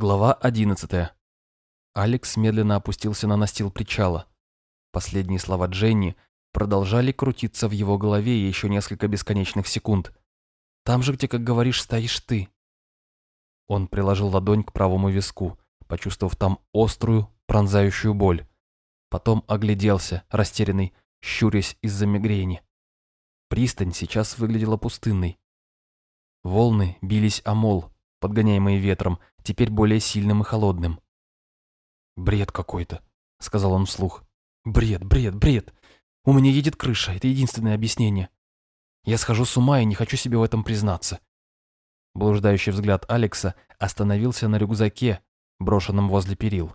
Глава 11. Алекс медленно опустился на настил причала. Последние слова Дженни продолжали крутиться в его голове еще несколько бесконечных секунд. «Там же, где, как говоришь, стоишь ты». Он приложил ладонь к правому виску, почувствовав там острую, пронзающую боль. Потом огляделся, растерянный, щурясь из-за мигрени. Пристань сейчас выглядела пустынной. Волны бились о мол, подгоняемые ветром, теперь более сильным и холодным. «Бред какой-то», — сказал он вслух. «Бред, бред, бред. У меня едет крыша, это единственное объяснение. Я схожу с ума и не хочу себе в этом признаться». Блуждающий взгляд Алекса остановился на рюкзаке, брошенном возле перил.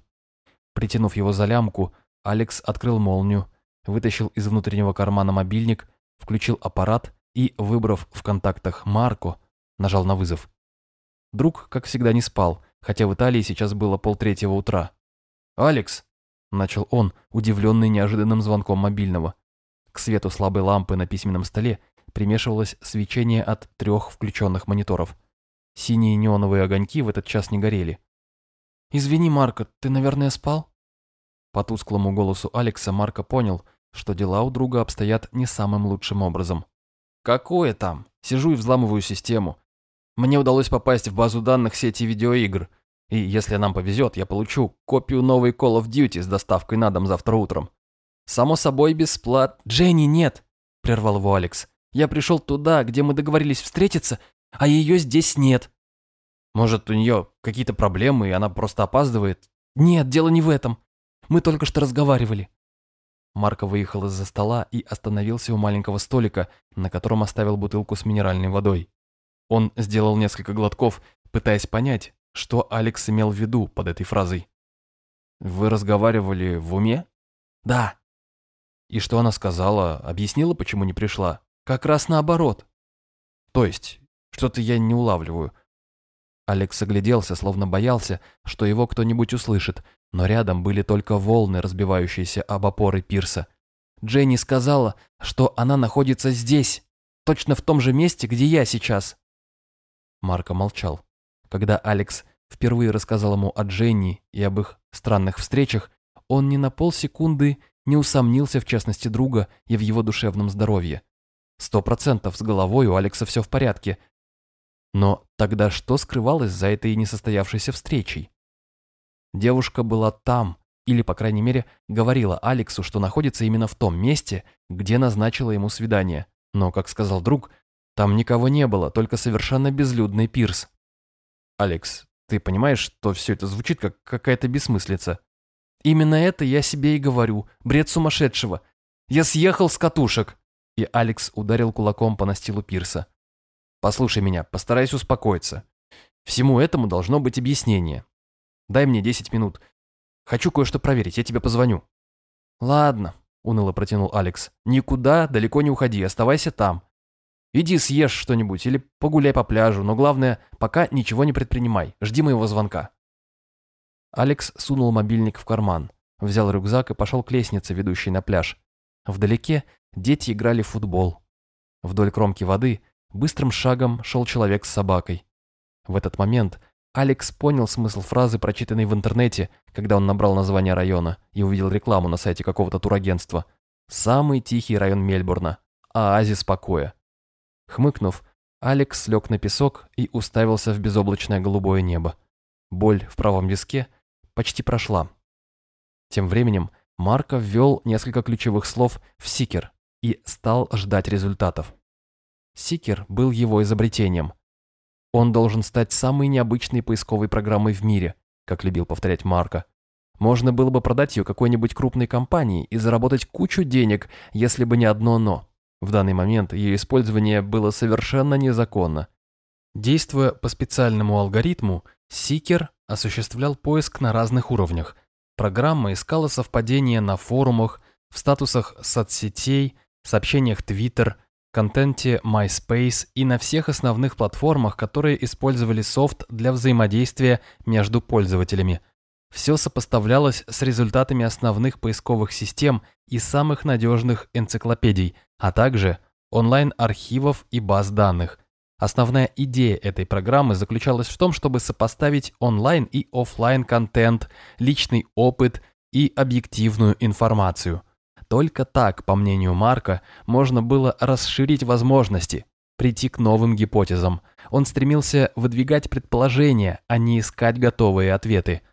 Притянув его за лямку, Алекс открыл молнию, вытащил из внутреннего кармана мобильник, включил аппарат и, выбрав в контактах Марко, нажал на вызов. Друг, как всегда, не спал, хотя в Италии сейчас было полтретьего утра. «Алекс!» – начал он, удивленный неожиданным звонком мобильного. К свету слабой лампы на письменном столе примешивалось свечение от трех включенных мониторов. Синие неоновые огоньки в этот час не горели. «Извини, Марко, ты, наверное, спал?» По тусклому голосу Алекса Марко понял, что дела у друга обстоят не самым лучшим образом. «Какое там? Сижу и взламываю систему. Мне удалось попасть в базу данных сети видеоигр, и если нам повезет, я получу копию новой Call of Duty с доставкой на дом завтра утром. Само собой, бесплат... Дженни, нет, прервал его Алекс. Я пришел туда, где мы договорились встретиться, а ее здесь нет. Может, у нее какие-то проблемы, и она просто опаздывает? Нет, дело не в этом. Мы только что разговаривали. Марко выехал из-за стола и остановился у маленького столика, на котором оставил бутылку с минеральной водой. Он сделал несколько глотков, пытаясь понять, что Алекс имел в виду под этой фразой. «Вы разговаривали в уме?» «Да». «И что она сказала? Объяснила, почему не пришла?» «Как раз наоборот». «То есть, что-то я не улавливаю». Алекс огляделся, словно боялся, что его кто-нибудь услышит, но рядом были только волны, разбивающиеся об опоры пирса. Дженни сказала, что она находится здесь, точно в том же месте, где я сейчас. Марко молчал. Когда Алекс впервые рассказал ему о Дженни и об их странных встречах, он ни на полсекунды не усомнился в честности друга и в его душевном здоровье. Сто процентов с головой у Алекса все в порядке. Но тогда что скрывалось за этой несостоявшейся встречей? Девушка была там, или, по крайней мере, говорила Алексу, что находится именно в том месте, где назначила ему свидание. Но, как сказал друг, там никого не было, только совершенно безлюдный пирс. Алекс, ты понимаешь, что все это звучит как какая-то бессмыслица? Именно это я себе и говорю. Бред сумасшедшего. Я съехал с катушек. И Алекс ударил кулаком по настилу пирса. Послушай меня, постарайся успокоиться. Всему этому должно быть объяснение. Дай мне 10 минут. Хочу кое-что проверить, я тебе позвоню. Ладно, уныло протянул Алекс. Никуда далеко не уходи, оставайся там. Иди съешь что-нибудь или погуляй по пляжу, но главное, пока ничего не предпринимай. Жди моего звонка». Алекс сунул мобильник в карман, взял рюкзак и пошел к лестнице, ведущей на пляж. Вдалеке дети играли в футбол. Вдоль кромки воды быстрым шагом шел человек с собакой. В этот момент Алекс понял смысл фразы, прочитанной в интернете, когда он набрал название района и увидел рекламу на сайте какого-то турагентства. Самый тихий район Мельбурна. Оазис покоя. Хмыкнув, Алекс лег на песок и уставился в безоблачное голубое небо. Боль в правом виске почти прошла. Тем временем Марко ввел несколько ключевых слов в Сикер и стал ждать результатов. Сикер был его изобретением. Он должен стать самой необычной поисковой программой в мире, как любил повторять Марко. Можно было бы продать ее какой-нибудь крупной компании и заработать кучу денег, если бы не одно «но». В данный момент ее использование было совершенно незаконно. Действуя по специальному алгоритму, Сикер осуществлял поиск на разных уровнях. Программа искала совпадения на форумах, в статусах соцсетей, сообщениях Twitter, контенте MySpace и на всех основных платформах, которые использовали софт для взаимодействия между пользователями – все сопоставлялось с результатами основных поисковых систем и самых надежных энциклопедий, а также онлайн-архивов и баз данных, Основная идея этой программы заключалась в том, чтобы сопоставить онлайн и офлайн контент, личный опыт и объективную информацию. Только так, по мнению Марка, можно было расширить возможности, прийти к новым гипотезам. Он стремился выдвигать предположения, а не искать готовые ответы.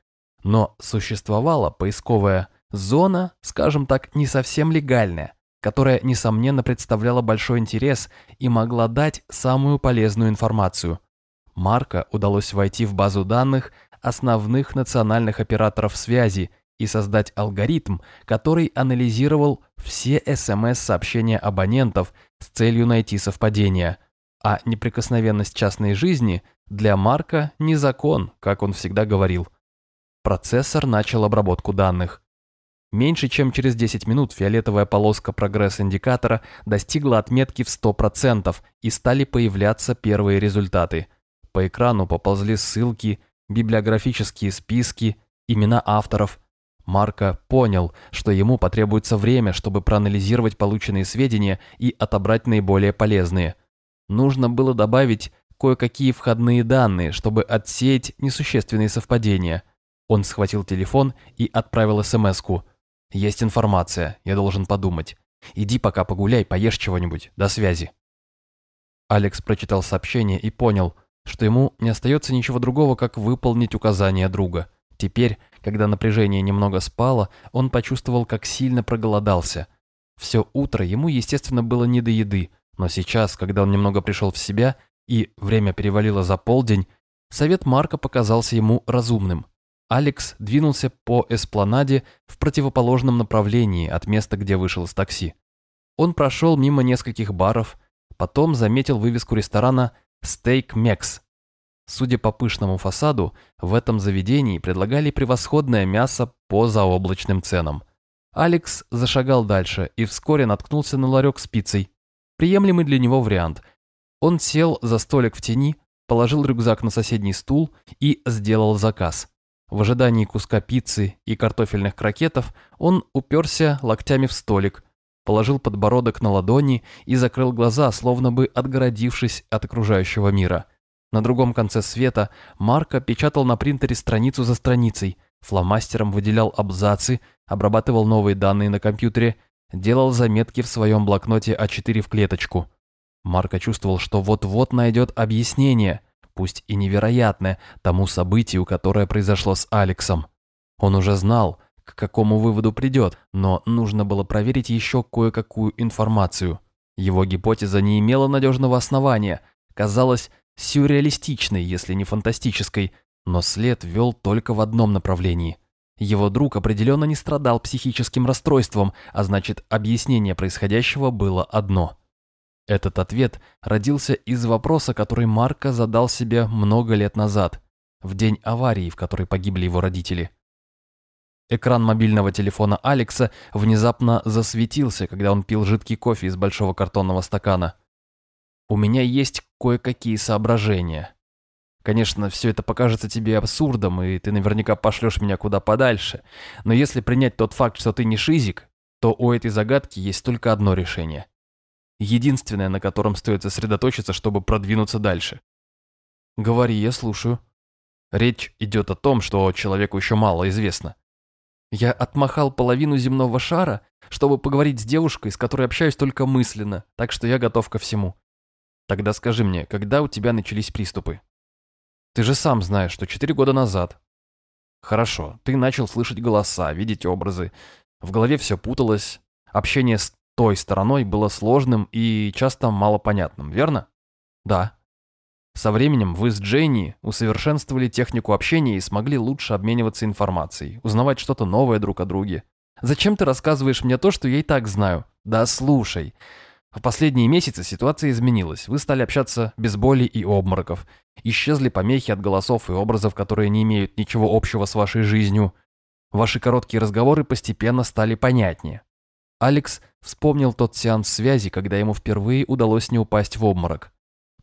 Но существовала поисковая зона, скажем так, не совсем легальная, которая, несомненно, представляла большой интерес и могла дать самую полезную информацию. Марка удалось войти в базу данных основных национальных операторов связи и создать алгоритм, который анализировал все СМС-сообщения абонентов с целью найти совпадения. А неприкосновенность частной жизни для Марка не закон, как он всегда говорил. Процессор начал обработку данных. Меньше чем через 10 минут фиолетовая полоска прогресс-индикатора достигла отметки в 100% и стали появляться первые результаты. По экрану поползли ссылки, библиографические списки, имена авторов. Марко понял, что ему потребуется время, чтобы проанализировать полученные сведения и отобрать наиболее полезные. Нужно было добавить кое-какие входные данные, чтобы отсеять несущественные совпадения. Он схватил телефон и отправил смс-ку – есть информация, я должен подумать. Иди пока погуляй, поешь чего-нибудь. До связи. Алекс прочитал сообщение и понял, что ему не остается ничего другого, как выполнить указания друга. Теперь, когда напряжение немного спало, он почувствовал, как сильно проголодался. Все утро ему, естественно, было не до еды, но сейчас, когда он немного пришел в себя и время перевалило за полдень, совет Марка показался ему разумным. Алекс двинулся по эспланаде в противоположном направлении от места, где вышел из такси. Он прошел мимо нескольких баров, потом заметил вывеску ресторана «Стейк Мекс». Судя по пышному фасаду, в этом заведении предлагали превосходное мясо по заоблачным ценам. Алекс зашагал дальше и вскоре наткнулся на ларек с пиццей. Приемлемый для него вариант. Он сел за столик в тени, положил рюкзак на соседний стул и сделал заказ. В ожидании куска пиццы и картофельных крокетов он уперся локтями в столик, положил подбородок на ладони и закрыл глаза, словно бы отгородившись от окружающего мира. На другом конце света Марко печатал на принтере страницу за страницей, фломастером выделял абзацы, обрабатывал новые данные на компьютере, делал заметки в своем блокноте А4 в клеточку. Марко чувствовал, что вот-вот найдет объяснение – пусть и невероятное, тому событию, которое произошло с Алексом. Он уже знал, к какому выводу придет, но нужно было проверить еще кое-какую информацию. Его гипотеза не имела надежного основания, казалась сюрреалистичной, если не фантастической, но след вел только в одном направлении. Его друг определенно не страдал психическим расстройством, а значит, объяснение происходящего было одно – этот ответ родился из вопроса, который Марко задал себе много лет назад, в день аварии, в которой погибли его родители. Экран мобильного телефона Алекса внезапно засветился, когда он пил жидкий кофе из большого картонного стакана. «У меня есть кое-какие соображения. Конечно, все это покажется тебе абсурдом, и ты наверняка пошлешь меня куда подальше, но если принять тот факт, что ты не шизик, то у этой загадки есть только одно решение единственное, на котором стоит сосредоточиться, чтобы продвинуться дальше. Говори, я слушаю. Речь идет о том, что человеку еще мало известно. Я отмахал половину земного шара, чтобы поговорить с девушкой, с которой общаюсь только мысленно, так что я готов ко всему. Тогда скажи мне, когда у тебя начались приступы? Ты же сам знаешь, что четыре года назад. Хорошо, ты начал слышать голоса, видеть образы. В голове все путалось, общение с той стороной было сложным и часто малопонятным, верно? Да. Со временем вы с Дженни усовершенствовали технику общения и смогли лучше обмениваться информацией, узнавать что-то новое друг о друге. Зачем ты рассказываешь мне то, что я и так знаю? Да слушай. В последние месяцы ситуация изменилась. Вы стали общаться без боли и обмороков. Исчезли помехи от голосов и образов, которые не имеют ничего общего с вашей жизнью. Ваши короткие разговоры постепенно стали понятнее. Алекс вспомнил тот сеанс связи, когда ему впервые удалось не упасть в обморок.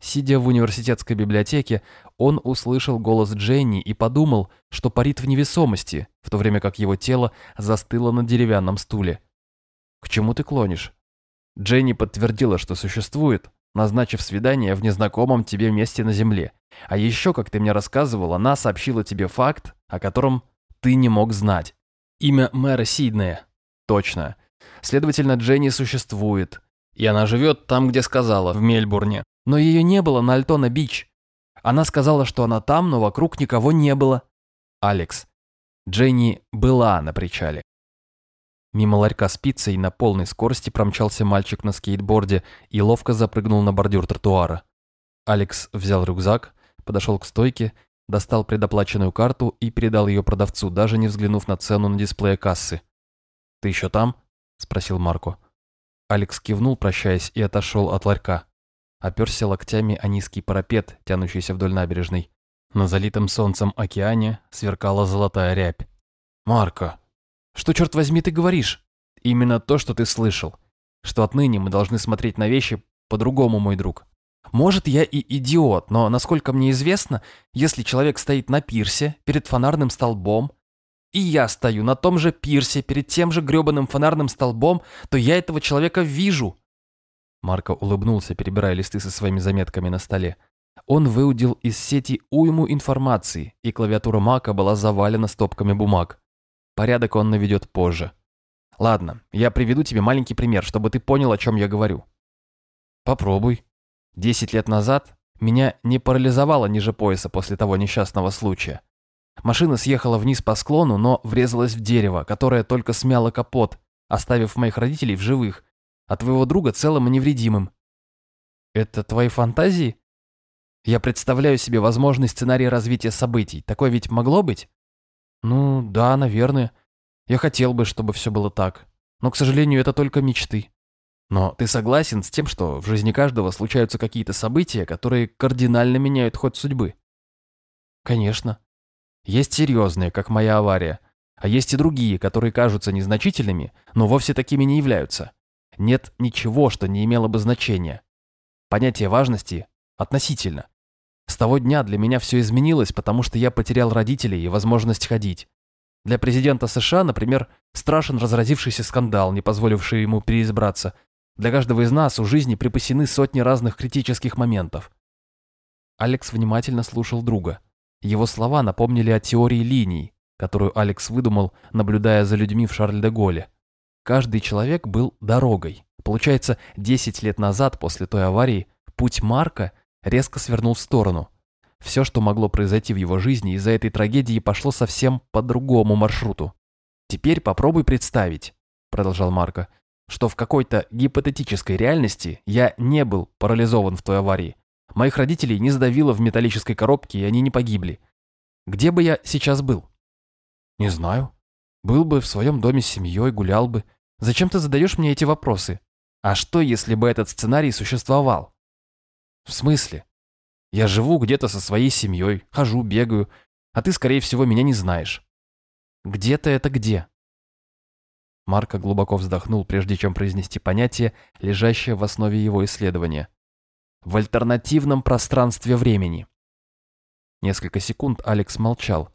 Сидя в университетской библиотеке, он услышал голос Дженни и подумал, что парит в невесомости, в то время как его тело застыло на деревянном стуле. «К чему ты клонишь?» Дженни подтвердила, что существует, назначив свидание в незнакомом тебе месте на Земле. А еще, как ты мне рассказывал, она сообщила тебе факт, о котором ты не мог знать. Имя мэра Сиднея. Точно. Следовательно, Дженни существует. И она живет там, где сказала, в Мельбурне. Но ее не было на Альтона-Бич. Она сказала, что она там, но вокруг никого не было. Алекс. Дженни была на причале. Мимо ларька с пиццей на полной скорости промчался мальчик на скейтборде и ловко запрыгнул на бордюр тротуара. Алекс взял рюкзак, подошел к стойке, достал предоплаченную карту и передал ее продавцу, даже не взглянув на цену на дисплее кассы. «Ты еще там?» – спросил Марко. Алекс кивнул, прощаясь, и отошел от ларька. Оперся локтями о низкий парапет, тянущийся вдоль набережной. На залитом солнцем океане сверкала золотая рябь. «Марко, что, черт возьми, ты говоришь?» «Именно то, что ты слышал. Что отныне мы должны смотреть на вещи по-другому, мой друг. Может, я и идиот, но, насколько мне известно, если человек стоит на пирсе перед фонарным столбом, и я стою на том же пирсе перед тем же грёбаным фонарным столбом, то я этого человека вижу». Марко улыбнулся, перебирая листы со своими заметками на столе. Он выудил из сети уйму информации, и клавиатура Мака была завалена стопками бумаг. Порядок он наведет позже. Ладно, я приведу тебе маленький пример, чтобы ты понял, о чем я говорю. Попробуй. Десять лет назад меня не парализовало ниже пояса после того несчастного случая. Машина съехала вниз по склону, но врезалась в дерево, которое только смяло капот, оставив моих родителей в живых, а твоего друга целым и невредимым. Это твои фантазии? Я представляю себе возможный сценарий развития событий. Такое ведь могло быть? Ну, да, наверное. Я хотел бы, чтобы все было так. Но, к сожалению, это только мечты. Но ты согласен с тем, что в жизни каждого случаются какие-то события, которые кардинально меняют ход судьбы? Конечно. Есть серьезные, как моя авария, а есть и другие, которые кажутся незначительными, но вовсе такими не являются. Нет ничего, что не имело бы значения. Понятие важности относительно. С того дня для меня все изменилось, потому что я потерял родителей и возможность ходить. Для президента США, например, страшен разразившийся скандал, не позволивший ему переизбраться. Для каждого из нас у жизни припасены сотни разных критических моментов. Алекс внимательно слушал друга. Его слова напомнили о теории линий, которую Алекс выдумал, наблюдая за людьми в Шарль-де-Голле. Каждый человек был дорогой. Получается, 10 лет назад, после той аварии, путь Марка резко свернул в сторону. Все, что могло произойти в его жизни из-за этой трагедии, пошло совсем по другому маршруту. «Теперь попробуй представить», — продолжал Марко, «что в какой-то гипотетической реальности я не был парализован в той аварии. Моих родителей не сдавило в металлической коробке, и они не погибли. Где бы я сейчас был?» «Не знаю. Был бы в своем доме с семьей, гулял бы. Зачем ты задаешь мне эти вопросы? А что, если бы этот сценарий существовал?» «В смысле? Я живу где-то со своей семьей, хожу, бегаю, а ты, скорее всего, меня не знаешь. Где-то это где?» Марко глубоко вздохнул, прежде чем произнести понятие, лежащее в основе его исследования. В альтернативном пространстве времени. Несколько секунд Алекс молчал.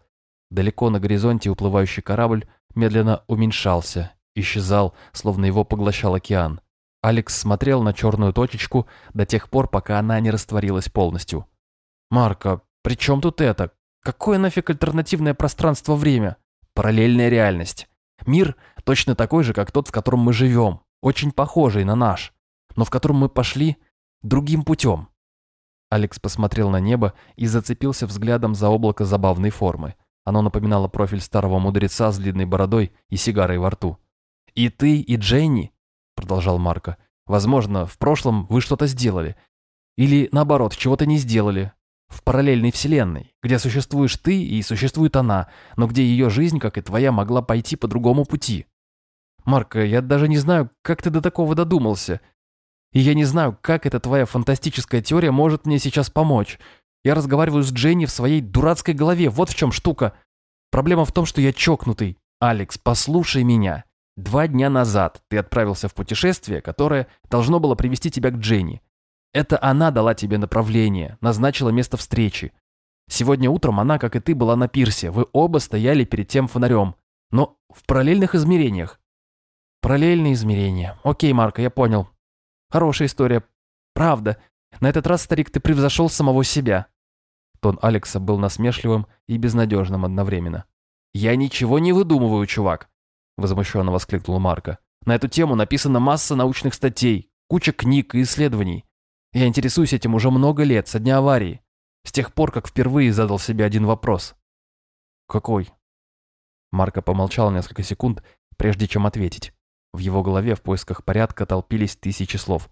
Далеко на горизонте уплывающий корабль медленно уменьшался, исчезал, словно его поглощал океан. Алекс смотрел на черную точечку до тех пор, пока она не растворилась полностью. «Марко, при чем тут это? Какое нафиг альтернативное пространство-время? Параллельная реальность. Мир точно такой же, как тот, в котором мы живем, очень похожий на наш, но в котором мы пошли другим путем». Алекс посмотрел на небо и зацепился взглядом за облако забавной формы. Оно напоминало профиль старого мудреца с длинной бородой и сигарой во рту. «И ты, и Дженни продолжал Марко. «Возможно, в прошлом вы что-то сделали. Или, наоборот, чего-то не сделали. В параллельной вселенной, где существуешь ты и существует она, но где ее жизнь, как и твоя, могла пойти по другому пути. Марко, я даже не знаю, как ты до такого додумался. И я не знаю, как эта твоя фантастическая теория может мне сейчас помочь. Я разговариваю с Дженни в своей дурацкой голове, вот в чем штука. Проблема в том, что я чокнутый. Алекс, послушай меня. Два дня назад ты отправился в путешествие, которое должно было привести тебя к Дженни. Это она дала тебе направление, назначила место встречи. Сегодня утром она, как и ты, была на пирсе. Вы оба стояли перед тем фонарем. Но в параллельных измерениях. Параллельные измерения. Окей, Марко, я понял. Хорошая история. Правда. На этот раз, старик, ты превзошел самого себя». Тон Алекса был насмешливым и безнадежным одновременно. «Я ничего не выдумываю, чувак», — возмущенно воскликнул Марко. «На эту тему написана масса научных статей, куча книг и исследований. Я интересуюсь этим уже много лет, со дня аварии, с тех пор, как впервые задал себе один вопрос». «Какой?» Марко помолчал несколько секунд, прежде чем ответить. В его голове в поисках порядка толпились тысячи слов.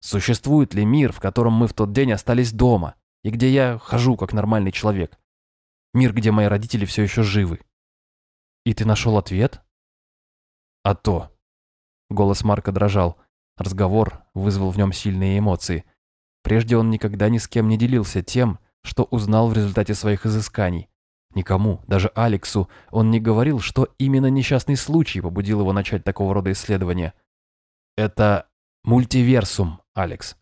Существует ли мир, в котором мы в тот день остались дома, и где я хожу как нормальный человек? Мир, где мои родители все еще живы. И ты нашел ответ? А то. Голос Марка дрожал. Разговор вызвал в нем сильные эмоции. Прежде он никогда ни с кем не делился тем, что узнал в результате своих изысканий. Никому, даже Алексу, он не говорил, что именно несчастный случай побудил его начать такого рода исследования. Это мультиверсум, Алекс.